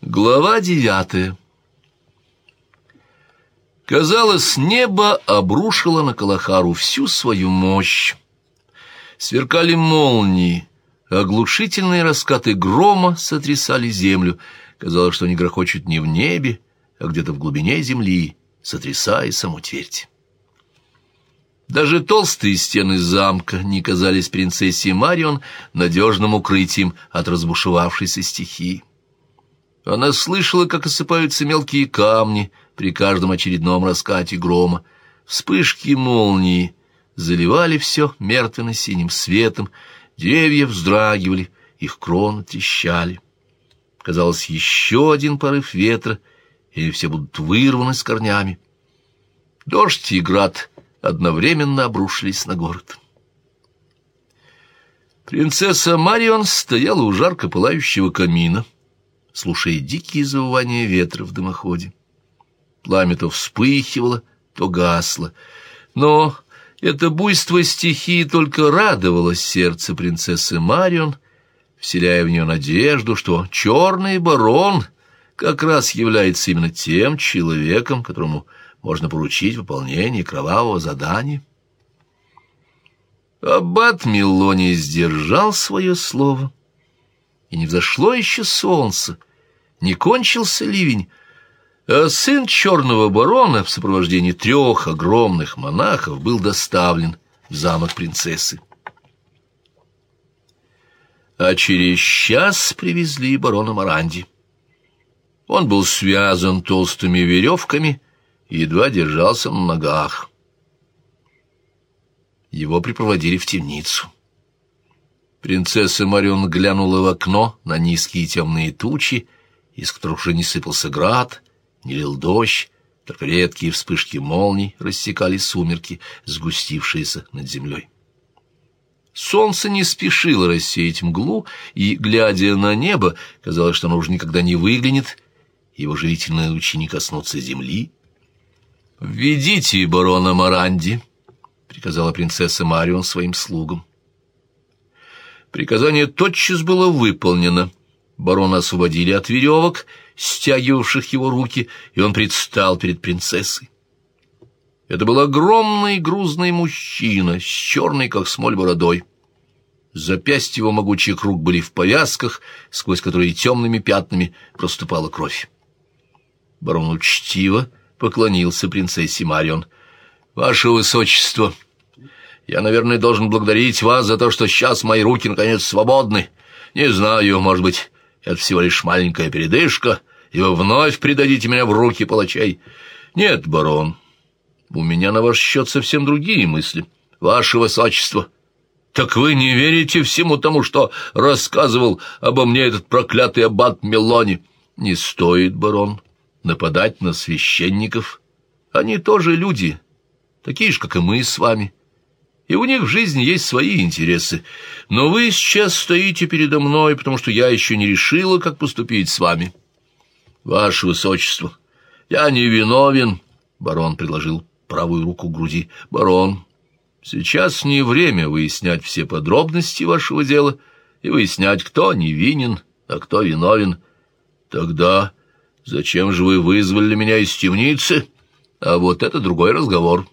Глава девятая Казалось, небо обрушило на Калахару всю свою мощь. Сверкали молнии, оглушительные раскаты грома сотрясали землю. Казалось, что они грохочут не в небе, а где-то в глубине земли, сотрясая саму твердь. Даже толстые стены замка не казались принцессе Марион надежным укрытием от разбушевавшейся стихии. Она слышала, как осыпаются мелкие камни при каждом очередном раскате грома. Вспышки молнии заливали все мертвенно-синим светом, деревья вздрагивали, их кроны трещали. Казалось, еще один порыв ветра, и все будут вырваны с корнями. Дождь и град одновременно обрушились на город. Принцесса Марион стояла у жарко пылающего камина, слушая дикие завывания ветра в дымоходе. Пламя то вспыхивало, то гасло. Но это буйство стихии только радовало сердце принцессы Марион, вселяя в нее надежду, что черный барон как раз является именно тем человеком, которому можно поручить выполнение кровавого задания. Аббат Мелоний сдержал свое слово, и не взошло еще солнце, не кончился ливень, а сын черного барона в сопровождении трех огромных монахов был доставлен в замок принцессы. А через час привезли барона Маранди. Он был связан толстыми веревками и едва держался на ногах. Его припроводили в темницу. Принцесса Марион глянула в окно на низкие темные тучи, из которых уже не сыпался град, не лил дождь, только редкие вспышки молний рассекали сумерки, сгустившиеся над землей. Солнце не спешило рассеять мглу, и, глядя на небо, казалось, что оно уже никогда не выглянет, его живительные лучи не коснутся земли. «Введите барона Маранди», — приказала принцесса Марион своим слугам. Приказание тотчас было выполнено — Барона освободили от веревок, стягивавших его руки, и он предстал перед принцессой. Это был огромный грузный мужчина с черной, как смоль, бородой. Запястья его могучих рук были в повязках, сквозь которые темными пятнами проступала кровь. Барон учтиво поклонился принцессе Марион. «Ваше Высочество, я, наверное, должен благодарить вас за то, что сейчас мои руки, наконец, свободны. Не знаю, может быть, это всего лишь маленькая передышка, и вы вновь предадите меня в руки палачей. Нет, барон, у меня на ваш счет совсем другие мысли. Ваше высочество, так вы не верите всему тому, что рассказывал обо мне этот проклятый аббат Мелони? Не стоит, барон, нападать на священников. Они тоже люди, такие же, как и мы с вами и у них в жизни есть свои интересы. Но вы сейчас стоите передо мной, потому что я еще не решила, как поступить с вами. Ваше Высочество, я не виновен, — барон предложил правую руку к груди. Барон, сейчас не время выяснять все подробности вашего дела и выяснять, кто невинен, а кто виновен. Тогда зачем же вы вызвали меня из темницы? А вот это другой разговор».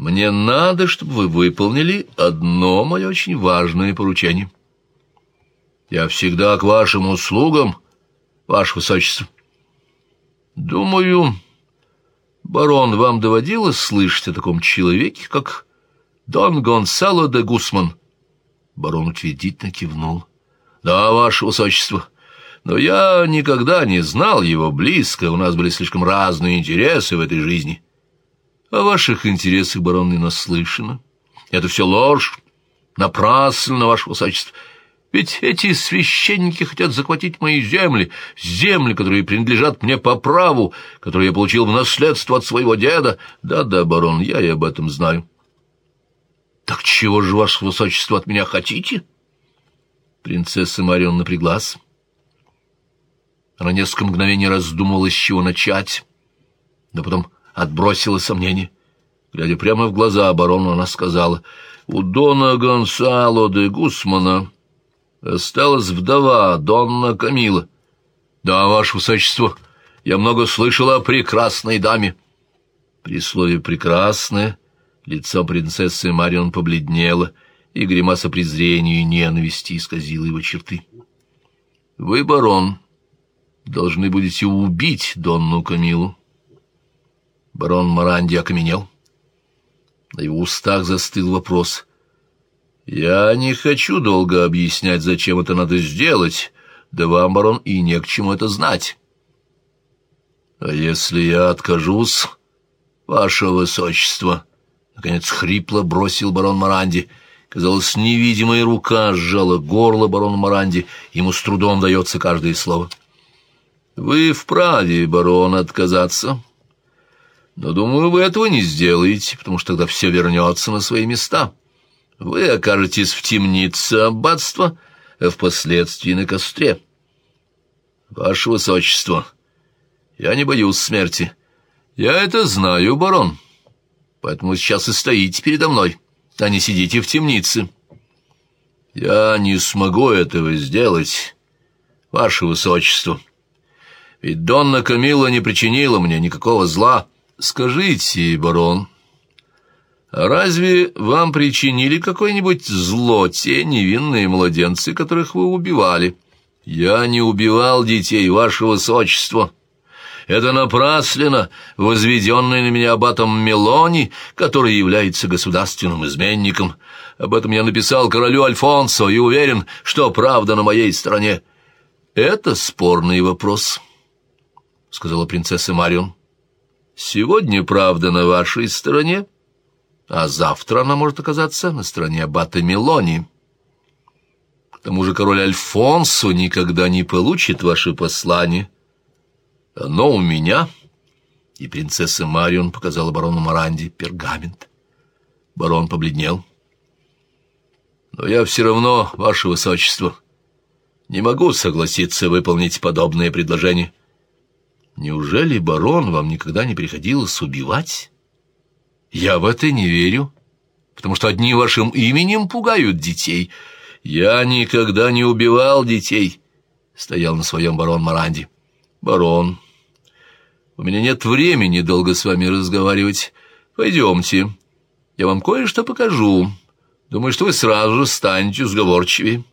Мне надо, чтобы вы выполнили одно мое очень важное поручение. Я всегда к вашим услугам, ваше высочество. Думаю, барон, вам доводилось слышать о таком человеке, как Дон Гонсало де Гусман? Барон утвердительно кивнул. Да, ваше высочество, но я никогда не знал его близко, у нас были слишком разные интересы в этой жизни. — о ваших интересах, барон, не наслышано. Это все ложь, напрасно, ваше высочество. Ведь эти священники хотят захватить мои земли, земли, которые принадлежат мне по праву, которые я получил в наследство от своего деда. Да-да, барон, я и об этом знаю. Так чего же, ваше высочество, от меня хотите? Принцесса Марион напряглась. Она несколько мгновений раздумывала, с чего начать, но потом отбросила сомнения. Глядя прямо в глаза оборону, она сказала, «У Дона Гонсало де Гусмана Осталась вдова, Донна Камила. Да, ваше высочество, я много слышала о прекрасной даме. При слове «прекрасная» лицо принцессы Марион побледнело, и гримаса презрения и ненависти исказила его черты. «Вы, барон, должны будете убить Донну Камилу». Барон Маранди окаменел. На его устах застыл вопрос. «Я не хочу долго объяснять, зачем это надо сделать, да вам, барон, и не к чему это знать». «А если я откажусь, ваше высочество?» Наконец хрипло бросил барон Маранди. Казалось, невидимая рука сжала горло барона Маранди. Ему с трудом дается каждое слово. «Вы вправе, барон, отказаться. Но, думаю, вы этого не сделаете, потому что тогда все вернется на свои места. Вы окажетесь в темнице аббатства, а впоследствии на костре. Ваше Высочество, я не боюсь смерти. Я это знаю, барон, поэтому сейчас и стоите передо мной, а не сидите в темнице. Я не смогу этого сделать, Ваше Высочество. Ведь Донна Камила не причинила мне никакого зла, — «Скажите, барон, а разве вам причинили какое-нибудь зло те невинные младенцы, которых вы убивали? Я не убивал детей, вашего высочества. Это напрасленно, возведенное на меня аббатом Мелони, который является государственным изменником. Об этом я написал королю Альфонсо и уверен, что правда на моей стороне. Это спорный вопрос, — сказала принцесса Марион. Сегодня правда на вашей стороне, а завтра она может оказаться на стороне аббата Мелони. К тому же король Альфонсо никогда не получит ваше послание. Оно у меня. И принцесса Марион показала барону Маранди пергамент. Барон побледнел. Но я все равно, ваше высочество, не могу согласиться выполнить подобное предложение. Неужели, барон, вам никогда не приходилось убивать? Я в это не верю, потому что одни вашим именем пугают детей. Я никогда не убивал детей, — стоял на своем барон Маранди. Барон, у меня нет времени долго с вами разговаривать. Пойдемте, я вам кое-что покажу. Думаю, что вы сразу станете сговорчивее.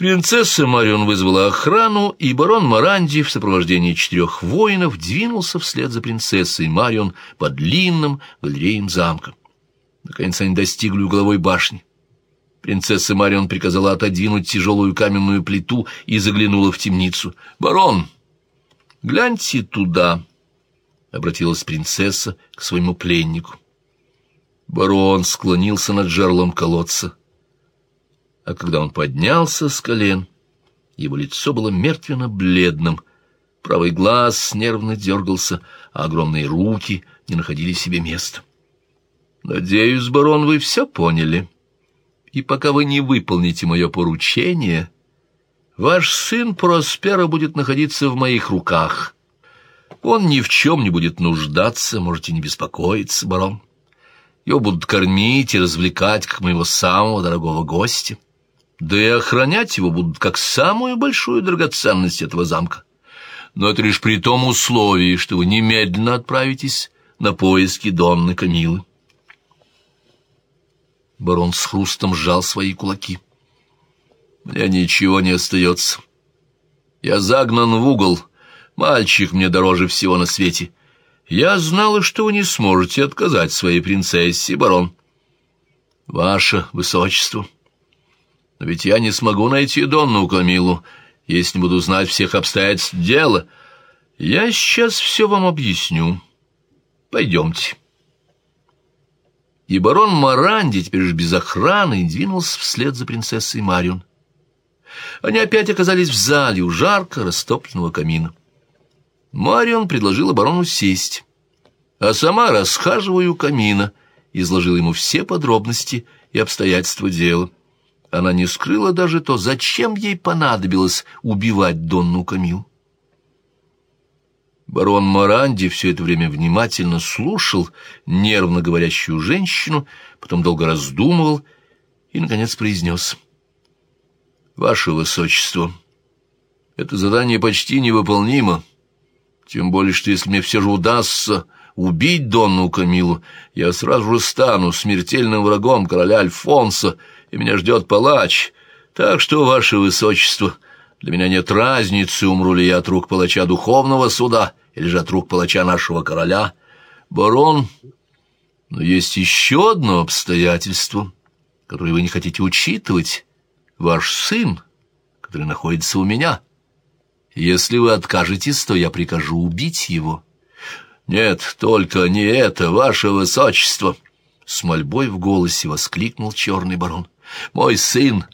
Принцесса Марион вызвала охрану, и барон Маранди в сопровождении четырех воинов двинулся вслед за принцессой Марион по длинным галереям замка. Наконец они достигли угловой башни. Принцесса Марион приказала отодвинуть тяжелую каменную плиту и заглянула в темницу. «Барон, гляньте туда!» — обратилась принцесса к своему пленнику. Барон склонился над жерлом колодца а когда он поднялся с колен, его лицо было мертвенно-бледным, правый глаз нервно дергался, а огромные руки не находили себе места. «Надеюсь, барон, вы все поняли, и пока вы не выполните мое поручение, ваш сын Проспера будет находиться в моих руках». Он ни в чем не будет нуждаться, можете не беспокоиться, барон. Его будут кормить и развлекать, как моего самого дорогого гостя да и охранять его будут как самую большую драгоценность этого замка. Но это лишь при том условии, что вы немедленно отправитесь на поиски Донны Камилы. Барон с хрустом сжал свои кулаки. Мне ничего не остается. Я загнан в угол. Мальчик мне дороже всего на свете. Я знала, что вы не сможете отказать своей принцессе, барон. Ваше высочество... Но ведь я не смогу найти Донну Камилу, если не буду знать всех обстоятельств дела. Я сейчас все вам объясню. Пойдемте. И барон Маранди, теперь же без охраны, двинулся вслед за принцессой Марион. Они опять оказались в зале у жарко растопленного камина. Марион предложила барону сесть, а сама, расхаживая у камина, изложила ему все подробности и обстоятельства дела. Она не скрыла даже то, зачем ей понадобилось убивать Донну Камил. Барон Моранди все это время внимательно слушал нервно говорящую женщину, потом долго раздумывал и, наконец, произнес. «Ваше Высочество, это задание почти невыполнимо, тем более, что если мне все же удастся убить Донну Камилу, я сразу же стану смертельным врагом короля Альфонса, и меня ждет палач. Так что, Ваше Высочество, для меня нет разницы, умру ли я от рук палача духовного суда или же от рук палача нашего короля. Барон, но есть еще одно обстоятельство, которое вы не хотите учитывать. Ваш сын, который находится у меня. Если вы откажетесь, то я прикажу убить его». «Нет, только не это, ваше высочество!» С мольбой в голосе воскликнул черный барон. «Мой сын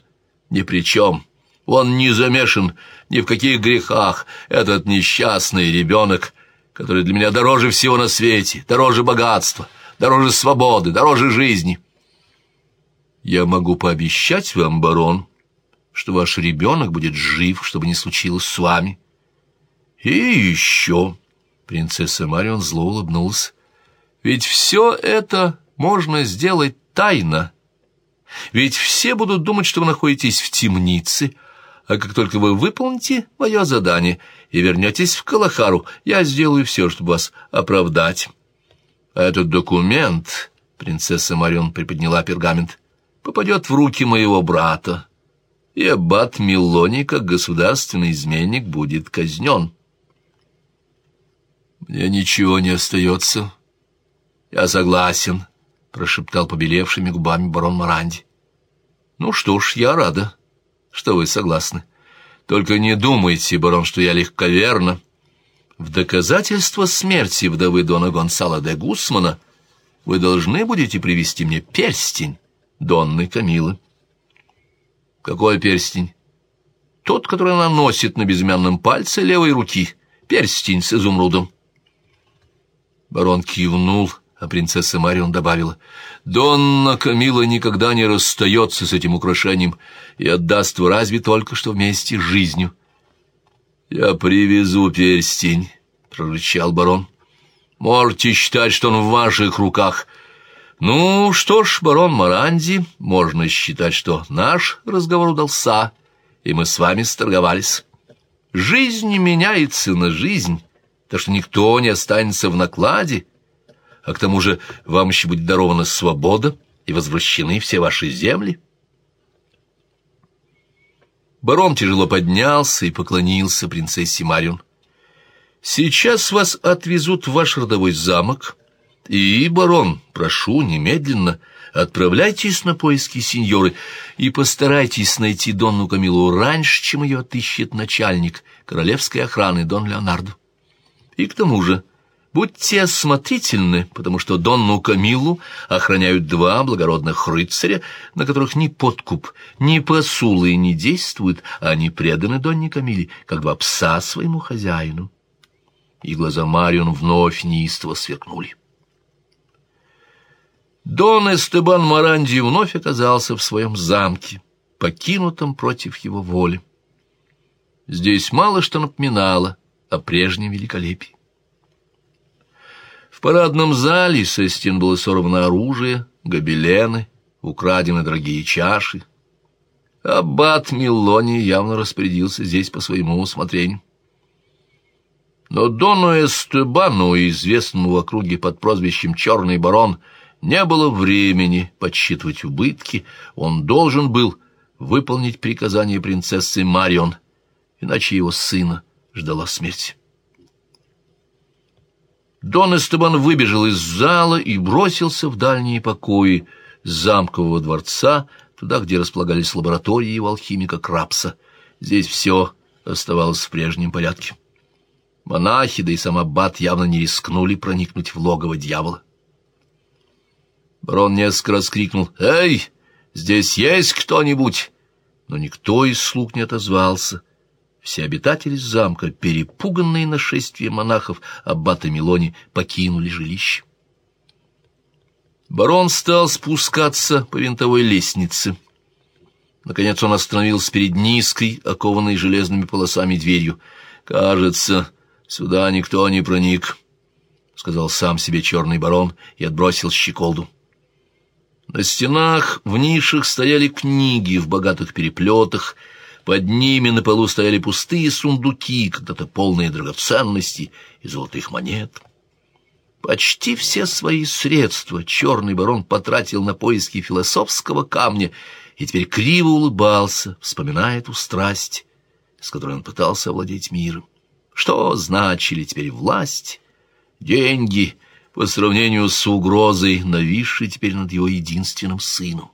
ни при чем. Он не замешан ни в каких грехах. Этот несчастный ребенок, который для меня дороже всего на свете, дороже богатства, дороже свободы, дороже жизни». «Я могу пообещать вам, барон, что ваш ребенок будет жив, чтобы не случилось с вами». «И еще...» Принцесса Марион зло улыбнулась. «Ведь все это можно сделать тайно. Ведь все будут думать, что вы находитесь в темнице, а как только вы выполните мое задание и вернетесь в Калахару, я сделаю все, чтобы вас оправдать. А этот документ, — принцесса Марион приподняла пергамент, — попадет в руки моего брата, и аббат Милони, как государственный изменник, будет казнен». «Мне ничего не остается». «Я согласен», — прошептал побелевшими губами барон Маранди. «Ну что ж, я рада, что вы согласны. Только не думайте, барон, что я легковерна. В доказательство смерти вдовы Дона Гонсала де Гусмана вы должны будете привести мне перстень Донны Камилы». «Какой перстень?» «Тот, который она носит на безымянном пальце левой руки. Перстень с изумрудом». Барон кивнул, а принцесса Марион добавила, «Донна Камила никогда не расстается с этим украшением и отдаст в разве только что вместе с жизнью». «Я привезу перстень», — прорычал барон. «Можете считать, что он в ваших руках». «Ну что ж, барон Маранди, можно считать, что наш разговор удался, и мы с вами сторговались. Жизнь меняется на жизнь» так что никто не останется в накладе, а к тому же вам еще будет дарована свобода и возвращены все ваши земли. Барон тяжело поднялся и поклонился принцессе Марион. «Сейчас вас отвезут в ваш родовой замок, и, барон, прошу, немедленно отправляйтесь на поиски сеньоры и постарайтесь найти Донну Камилу раньше, чем ее отыщет начальник королевской охраны Дон Леонардо. И к тому же, будьте осмотрительны, потому что Донну Камилу охраняют два благородных рыцаря, на которых ни подкуп, ни посулы не действуют, а они преданы Донне Камиле, как два пса своему хозяину. И глаза Марион вновь неистово сверкнули. Дон Эстебан Маранди вновь оказался в своем замке, покинутом против его воли. Здесь мало что напоминало о прежнем великолепии. В парадном зале со стен было сорвано оружие, гобелены, украдены дорогие чаши. Аббат Миллони явно распорядился здесь по своему усмотрению. Но Дону Эстебану, известному в округе под прозвищем «Черный барон», не было времени подсчитывать убытки, он должен был выполнить приказание принцессы Марион, иначе его сына ждала смерть. Дон Эстебан выбежал из зала и бросился в дальние покои замкового дворца, туда, где располагались лаборатории его алхимика Крапса. Здесь все оставалось в прежнем порядке. Монахи, да и сам аббат явно не рискнули проникнуть в логово дьявола. Барон несколько раз крикнул «Эй, здесь есть кто-нибудь?» Но никто из слуг не отозвался, все обитатели замка, перепуганные нашествием монахов, аббата Милони, покинули жилище. Барон стал спускаться по винтовой лестнице. Наконец он остановился перед низкой, окованной железными полосами дверью. «Кажется, сюда никто не проник», — сказал сам себе черный барон и отбросил щеколду. На стенах в нишах стояли книги в богатых переплетах, под ними на полу стояли пустые сундуки, когда-то полные драгоценностей и золотых монет. Почти все свои средства черный барон потратил на поиски философского камня и теперь криво улыбался, вспоминая эту страсть, с которой он пытался овладеть миром. Что значили теперь власть, деньги по сравнению с угрозой, нависшей теперь над его единственным сыном?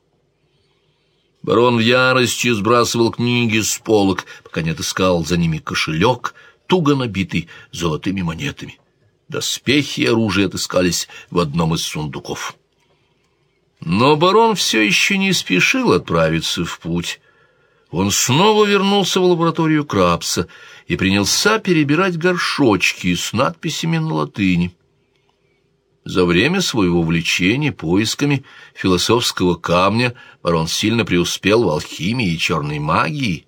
Барон в ярости сбрасывал книги с полок, пока не отыскал за ними кошелек, туго набитый золотыми монетами. Доспехи и оружие отыскались в одном из сундуков. Но барон все еще не спешил отправиться в путь. Он снова вернулся в лабораторию Крабса и принялся перебирать горшочки с надписями на латыни. За время своего увлечения поисками философского камня барон сильно преуспел в алхимии и черной магии.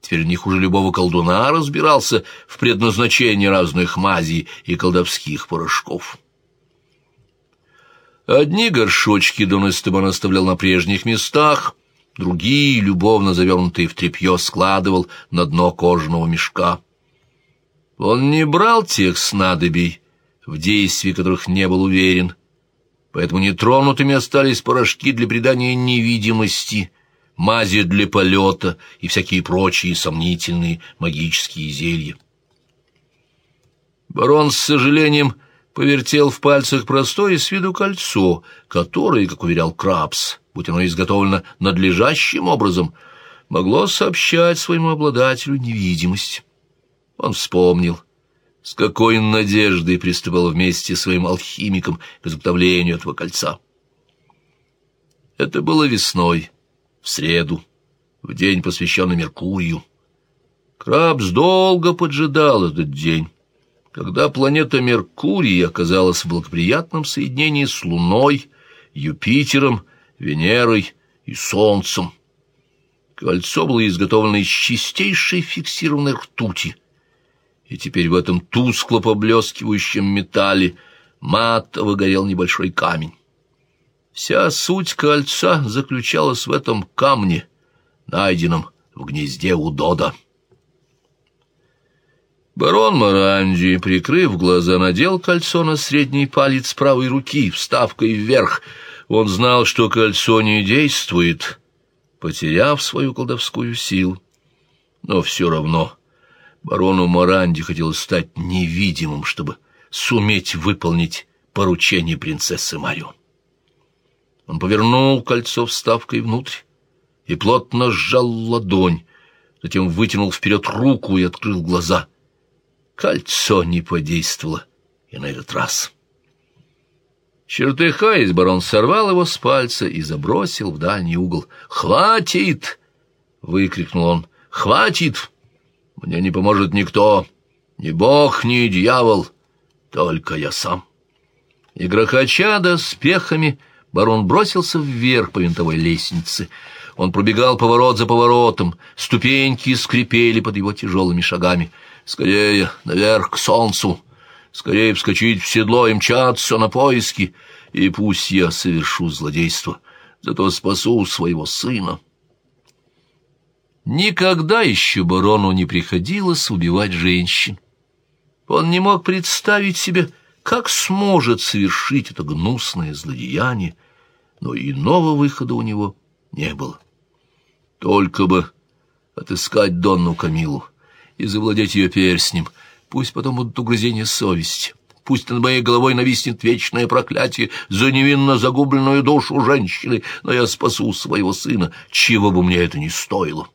Теперь не хуже любого колдуна разбирался в предназначении разных мазей и колдовских порошков. Одни горшочки Дон Эстебан оставлял на прежних местах, другие, любовно завернутые в тряпье, складывал на дно кожаного мешка. Он не брал тех снадобий, в действии которых не был уверен, поэтому нетронутыми остались порошки для придания невидимости, мази для полета и всякие прочие сомнительные магические зелья. Барон с сожалением повертел в пальцах простое с виду кольцо, которое, как уверял Крабс, будь оно изготовлено надлежащим образом, могло сообщать своему обладателю невидимость. Он вспомнил, с какой надеждой приступал вместе с своим алхимиком к изготовлению этого кольца. Это было весной, в среду, в день, посвященный Меркурию. Крабс долго поджидал этот день, когда планета Меркурий оказалась в благоприятном соединении с Луной, Юпитером, Венерой и Солнцем. Кольцо было изготовлено из чистейшей фиксированной ртути, и теперь в этом тускло поблескивающем металле матово горел небольшой камень. Вся суть кольца заключалась в этом камне, найденном в гнезде у Дода. Барон Маранди, прикрыв глаза, надел кольцо на средний палец правой руки, вставкой вверх. Он знал, что кольцо не действует, потеряв свою колдовскую силу. Но все равно Барону Моранди хотелось стать невидимым, чтобы суметь выполнить поручение принцессы Марион. Он повернул кольцо вставкой внутрь и плотно сжал ладонь, затем вытянул вперед руку и открыл глаза. Кольцо не подействовало и на этот раз. Чертыхаясь, барон сорвал его с пальца и забросил в дальний угол. «Хватит!» — выкрикнул он. «Хватит!» Мне не поможет никто, ни бог, ни дьявол, только я сам. И грохоча доспехами, барон бросился вверх по винтовой лестнице. Он пробегал поворот за поворотом, ступеньки скрипели под его тяжелыми шагами. Скорее, наверх, к солнцу, скорее вскочить в седло и мчаться на поиски, и пусть я совершу злодейство, зато спасу своего сына». Никогда еще барону не приходилось убивать женщин. Он не мог представить себе, как сможет совершить это гнусное злодеяние, но иного выхода у него не было. Только бы отыскать Донну Камилу и завладеть ее перстнем, пусть потом будут угрызения совести, пусть над моей головой нависнет вечное проклятие за невинно загубленную душу женщины, но я спасу своего сына, чего бы мне это ни стоило».